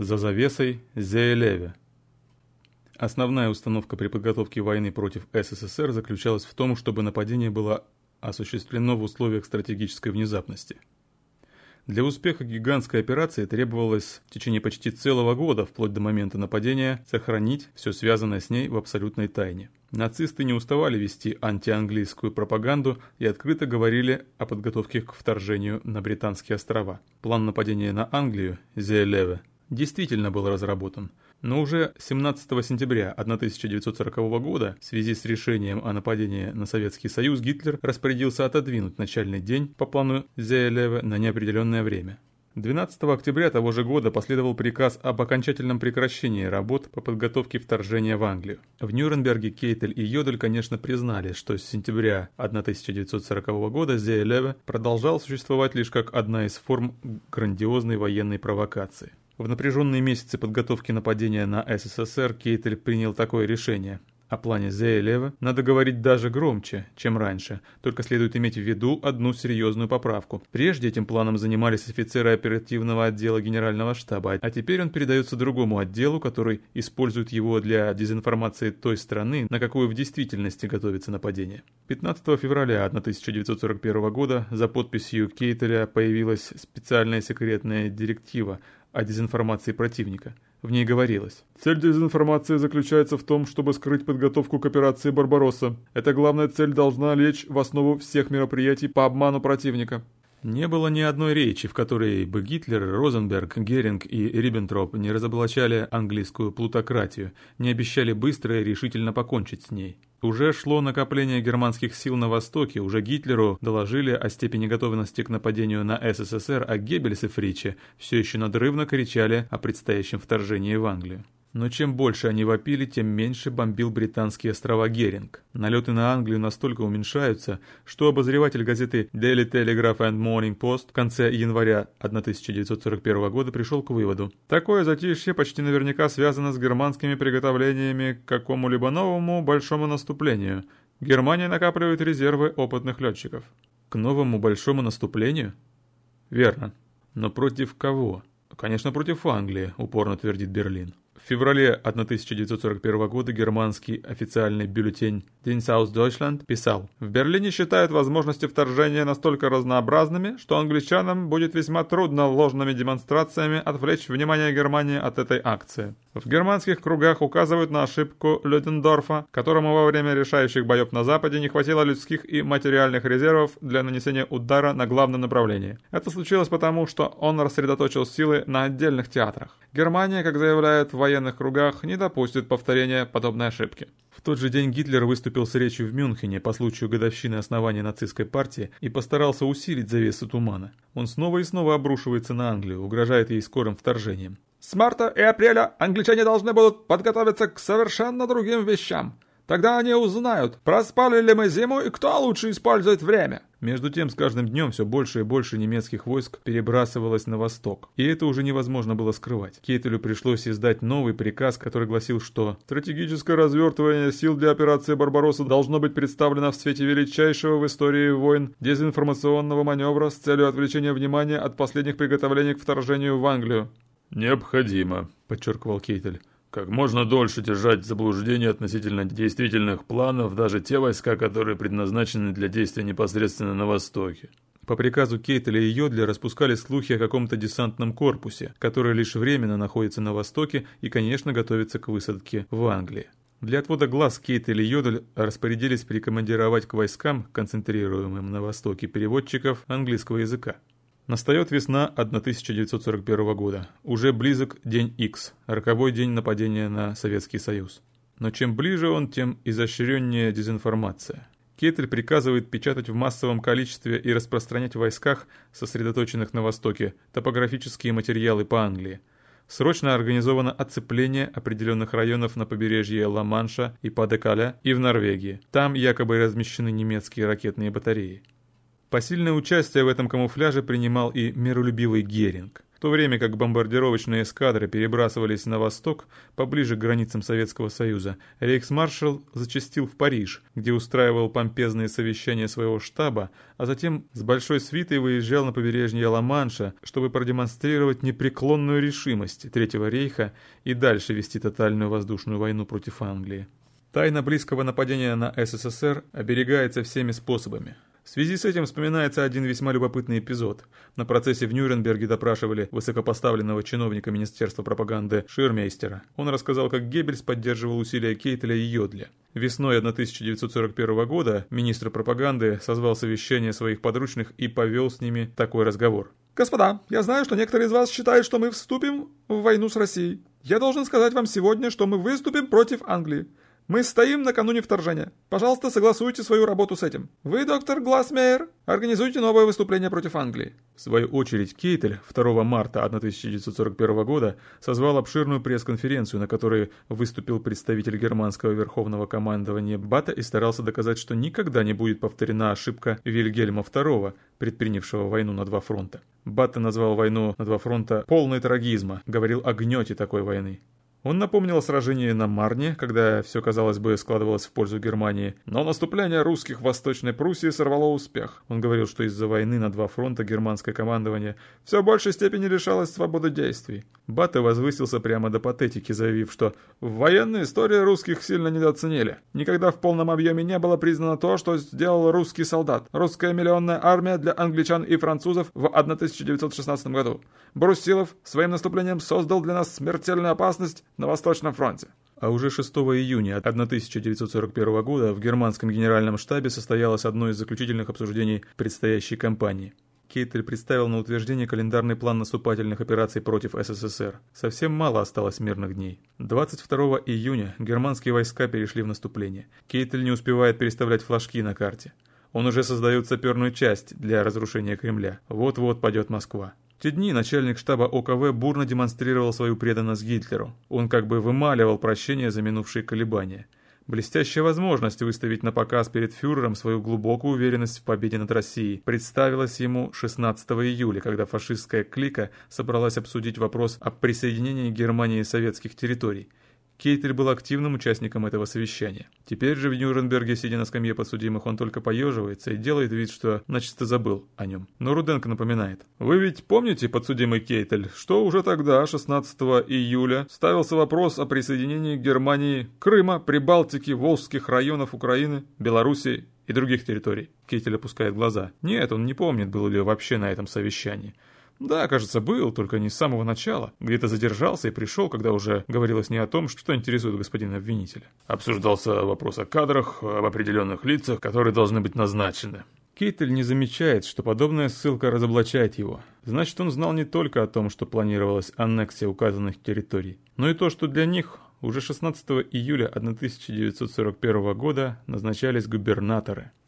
За завесой Зеелеве. Основная установка при подготовке войны против СССР заключалась в том, чтобы нападение было осуществлено в условиях стратегической внезапности. Для успеха гигантской операции требовалось в течение почти целого года, вплоть до момента нападения, сохранить все связанное с ней в абсолютной тайне. Нацисты не уставали вести антианглийскую пропаганду и открыто говорили о подготовке к вторжению на Британские острова. План нападения на Англию, Зеелеве, действительно был разработан. Но уже 17 сентября 1940 года в связи с решением о нападении на Советский Союз Гитлер распорядился отодвинуть начальный день по плану Зеелева на неопределенное время. 12 октября того же года последовал приказ об окончательном прекращении работ по подготовке вторжения в Англию. В Нюрнберге Кейтель и Йодель, конечно, признали, что с сентября 1940 года Зеелеве продолжал существовать лишь как одна из форм грандиозной военной провокации. В напряженные месяцы подготовки нападения на СССР Кейтель принял такое решение. О плане Зеелева надо говорить даже громче, чем раньше, только следует иметь в виду одну серьезную поправку. Прежде этим планом занимались офицеры оперативного отдела Генерального штаба, а теперь он передается другому отделу, который использует его для дезинформации той страны, на какую в действительности готовится нападение. 15 февраля 1941 года за подписью Кейтеля появилась специальная секретная директива о дезинформации противника. В ней говорилось. Цель дезинформации заключается в том, чтобы скрыть подготовку к операции «Барбаросса». Эта главная цель должна лечь в основу всех мероприятий по обману противника. Не было ни одной речи, в которой бы Гитлер, Розенберг, Геринг и Риббентроп не разоблачали английскую плутократию, не обещали быстро и решительно покончить с ней. Уже шло накопление германских сил на Востоке, уже Гитлеру доложили о степени готовности к нападению на СССР, а Геббельс и Фриче все еще надрывно кричали о предстоящем вторжении в Англию. Но чем больше они вопили, тем меньше бомбил британские острова Геринг. Налеты на Англию настолько уменьшаются, что обозреватель газеты Daily Telegraph and Morning Post в конце января 1941 года пришел к выводу. Такое затишье почти наверняка связано с германскими приготовлениями к какому-либо новому большому наступлению. Германия накапливает резервы опытных летчиков. К новому большому наступлению? Верно. Но против кого? Конечно, против Англии, упорно твердит Берлин. В феврале 1941 года германский официальный бюллетень «День Саус Deutschland» писал «В Берлине считают возможности вторжения настолько разнообразными, что англичанам будет весьма трудно ложными демонстрациями отвлечь внимание Германии от этой акции. В германских кругах указывают на ошибку Людендорфа, которому во время решающих боев на Западе не хватило людских и материальных резервов для нанесения удара на главном направлении. Это случилось потому, что он рассредоточил силы на отдельных театрах. Германия, как заявляют в военных кругах, не допустит повторения подобной ошибки. В тот же день Гитлер выступил с речью в Мюнхене по случаю годовщины основания нацистской партии и постарался усилить завесу тумана. Он снова и снова обрушивается на Англию, угрожает ей скорым вторжением. С марта и апреля англичане должны будут подготовиться к совершенно другим вещам. Тогда они узнают, проспали ли мы зиму и кто лучше использует время. Между тем, с каждым днем все больше и больше немецких войск перебрасывалось на восток. И это уже невозможно было скрывать. Кейтелю пришлось издать новый приказ, который гласил, что «Стратегическое развертывание сил для операции «Барбаросса» должно быть представлено в свете величайшего в истории войн дезинформационного маневра с целью отвлечения внимания от последних приготовлений к вторжению в Англию». «Необходимо», — подчеркивал Кейтель как можно дольше держать в заблуждении относительно действительных планов даже те войска, которые предназначены для действия непосредственно на Востоке. По приказу Кейтеля и Йодля распускали слухи о каком-то десантном корпусе, который лишь временно находится на Востоке и, конечно, готовится к высадке в Англии. Для отвода глаз Кейтель и Йодль распорядились прикомандировать к войскам, концентрируемым на Востоке, переводчиков английского языка. Настает весна 1941 года. Уже близок день X, роковой день нападения на Советский Союз. Но чем ближе он, тем изощреннее дезинформация. Кетель приказывает печатать в массовом количестве и распространять в войсках, сосредоточенных на Востоке, топографические материалы по Англии. Срочно организовано оцепление определенных районов на побережье Ла-Манша и Падекаля и в Норвегии. Там якобы размещены немецкие ракетные батареи. Посильное участие в этом камуфляже принимал и миролюбивый Геринг. В то время как бомбардировочные эскадры перебрасывались на восток, поближе к границам Советского Союза, рейхсмаршал зачастил в Париж, где устраивал помпезные совещания своего штаба, а затем с большой свитой выезжал на побережье Ла-Манша, чтобы продемонстрировать непреклонную решимость Третьего рейха и дальше вести тотальную воздушную войну против Англии. Тайна близкого нападения на СССР оберегается всеми способами. В связи с этим вспоминается один весьма любопытный эпизод. На процессе в Нюрнберге допрашивали высокопоставленного чиновника Министерства пропаганды Ширмейстера. Он рассказал, как Геббельс поддерживал усилия Кейтеля и Йодля. Весной 1941 года министр пропаганды созвал совещание своих подручных и повел с ними такой разговор. «Господа, я знаю, что некоторые из вас считают, что мы вступим в войну с Россией. Я должен сказать вам сегодня, что мы выступим против Англии. Мы стоим накануне вторжения. Пожалуйста, согласуйте свою работу с этим. Вы, доктор Глассмейер, организуйте новое выступление против Англии. В свою очередь, Кейтель 2 марта 1941 года созвал обширную пресс-конференцию, на которой выступил представитель германского верховного командования Бата и старался доказать, что никогда не будет повторена ошибка Вильгельма II, предпринявшего войну на два фронта. Батта назвал войну на два фронта полной трагизма, говорил о гнете такой войны. Он напомнил о сражении на Марне, когда все, казалось бы, складывалось в пользу Германии. Но наступление русских в Восточной Пруссии сорвало успех. Он говорил, что из-за войны на два фронта германское командование все большей степени лишалось свободы действий. Бате возвысился прямо до патетики, заявив, что «в военной истории русских сильно недооценили. Никогда в полном объеме не было признано то, что сделал русский солдат, русская миллионная армия для англичан и французов в 1916 году. Брусилов своим наступлением создал для нас смертельную опасность на Восточном фронте. А уже 6 июня 1941 года в германском генеральном штабе состоялось одно из заключительных обсуждений предстоящей кампании. Кейтель представил на утверждение календарный план наступательных операций против СССР. Совсем мало осталось мирных дней. 22 июня германские войска перешли в наступление. Кейтель не успевает переставлять флажки на карте. Он уже создает саперную часть для разрушения Кремля. Вот-вот падет Москва. В те дни начальник штаба ОКВ бурно демонстрировал свою преданность Гитлеру. Он как бы вымаливал прощение за минувшие колебания. Блестящая возможность выставить на показ перед фюрером свою глубокую уверенность в победе над Россией представилась ему 16 июля, когда фашистская клика собралась обсудить вопрос о присоединении Германии советских территорий. Кейтель был активным участником этого совещания. Теперь же в Нюрнберге, сидя на скамье подсудимых, он только поеживается и делает вид, что начисто забыл о нем. Но Руденко напоминает. «Вы ведь помните, подсудимый Кейтель, что уже тогда, 16 июля, ставился вопрос о присоединении Германии Крыма, Прибалтики, Волжских районов Украины, Белоруссии и других территорий?» Кейтель опускает глаза. Нет, он не помнит, был ли вообще на этом совещании. Да, кажется, был, только не с самого начала. Где-то задержался и пришел, когда уже говорилось не о том, что интересует господина обвинителя. Обсуждался вопрос о кадрах, об определенных лицах, которые должны быть назначены. Кейтель не замечает, что подобная ссылка разоблачает его. Значит, он знал не только о том, что планировалась аннексия указанных территорий, но и то, что для них уже 16 июля 1941 года назначались губернаторы –